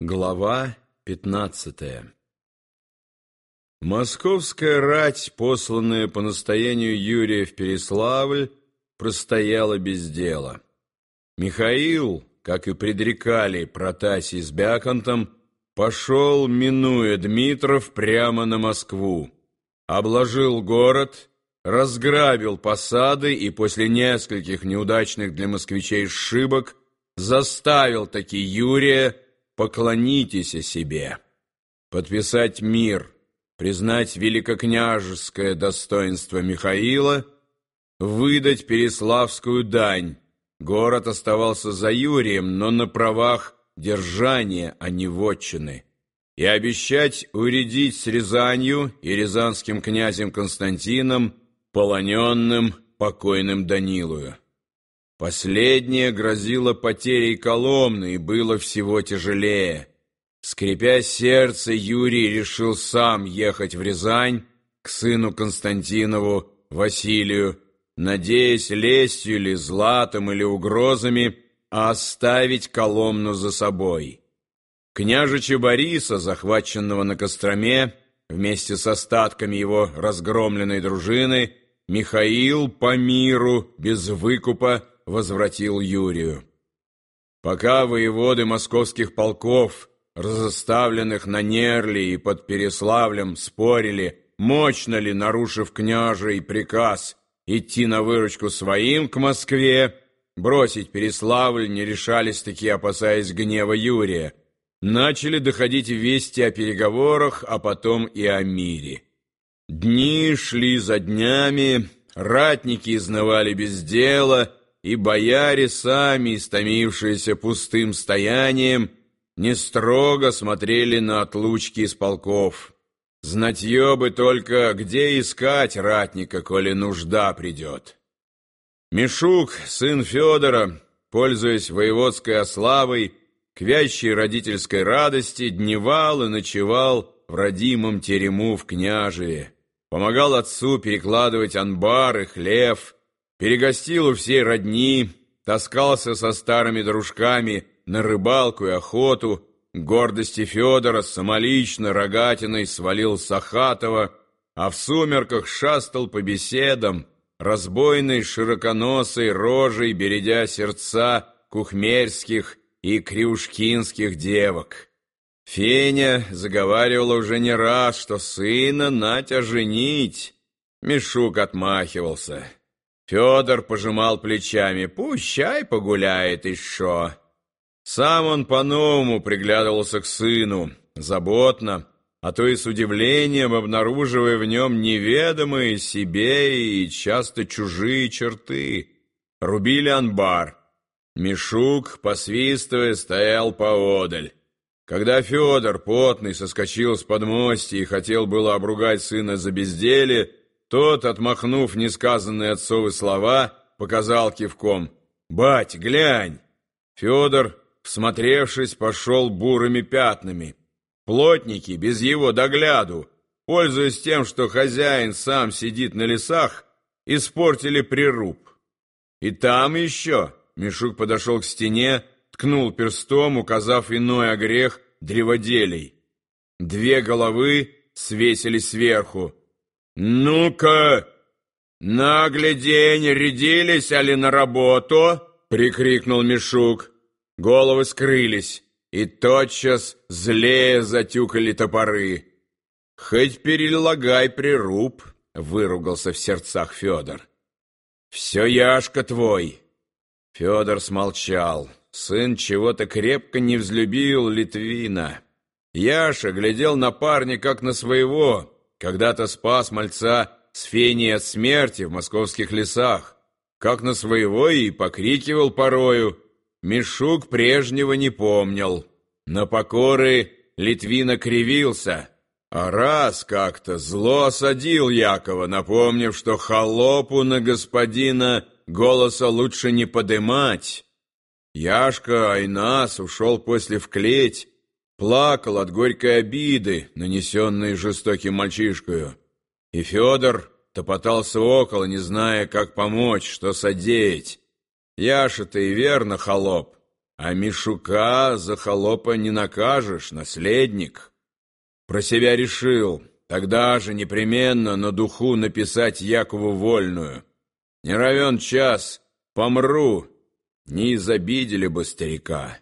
Глава пятнадцатая Московская рать, посланная по настоянию Юрия в Переславль, простояла без дела. Михаил, как и предрекали Протасий с Бяконтом, пошел, минуя Дмитров, прямо на Москву. Обложил город, разграбил посады и после нескольких неудачных для москвичей сшибок заставил таки Юрия поклонитесь себе, подписать мир, признать великокняжеское достоинство Михаила, выдать Переславскую дань. Город оставался за Юрием, но на правах держания, а не вотчины, и обещать уредить с Рязанью и рязанским князем Константином, полоненным покойным Данилую. Последнее грозило потерей Коломны и было всего тяжелее. Скрипя сердце, Юрий решил сам ехать в Рязань к сыну Константинову, Василию, надеясь лестью или златом или угрозами оставить Коломну за собой. Княжича Бориса, захваченного на Костроме, вместе с остатками его разгромленной дружины, Михаил по миру, без выкупа, возвратил Юрию. Пока воеводы московских полков, разоставленных на Нерли и под Переславлем, спорили, мощно ли, нарушив княжий приказ, идти на выручку своим к Москве, бросить Переславль не решались таки, опасаясь гнева Юрия. Начали доходить вести о переговорах, а потом и о мире. Дни шли за днями, ратники изнывали без дела — и бояре сами, истомившиеся пустым стоянием, не строго смотрели на отлучки из полков. Знатье бы только, где искать ратника, коли нужда придет. Мишук, сын Федора, пользуясь воеводской ославой, к вящей родительской радости дневал и ночевал в родимом терему в княжеве, помогал отцу перекладывать анбары, хлев, перегостил у всей родни, таскался со старыми дружками на рыбалку и охоту, гордости Федора самолично рогатиной свалил Сахатова, а в сумерках шастал по беседам, разбойной широконосой рожей бередя сердца кухмерских и крюшкинских девок. Феня заговаривала уже не раз, что сына Натя женить. Мишук отмахивался. Федор пожимал плечами. «Пущай погуляет еще». Сам он по-новому приглядывался к сыну, заботно, а то и с удивлением обнаруживая в нем неведомые себе и часто чужие черты. Рубили анбар. Мишук, посвистывая, стоял поодаль. Когда Федор, потный, соскочил с подмостья и хотел было обругать сына за безделие, тот, отмахнув несказанные отцовы слова, показал кивком. «Бать, глянь!» Федор, всмотревшись, пошел бурыми пятнами. Плотники, без его догляду, пользуясь тем, что хозяин сам сидит на лесах, испортили прируб. И там еще Мишук подошел к стене, ткнул перстом, указав иной огрех древоделей. Две головы свесились сверху, «Ну-ка, наглядень, рядились, али на работу?» — прикрикнул Мишук. Головы скрылись, и тотчас злее затюкали топоры. «Хоть перелагай прируб», — выругался в сердцах Федор. «Все Яшка твой». Федор смолчал. Сын чего-то крепко не взлюбил Литвина. Яша глядел на парня, как на своего, когда-то спас мальца с феней от смерти в московских лесах, как на своего и покрикивал порою. Мишук прежнего не помнил. На покоры Литвина кривился, а раз как-то зло осадил Якова, напомнив, что холопу на господина голоса лучше не подымать. Яшка Айнас ушел после в клеть, плакал от горькой обиды, нанесенной жестоким мальчишкою. И Федор топотался около, не зная, как помочь, что содеять. Яша-то и верно холоп, А Мишука за холопа не накажешь, наследник. Про себя решил, тогда же непременно на духу написать Якову вольную. Не равен час, помру, не изобидели бы старика».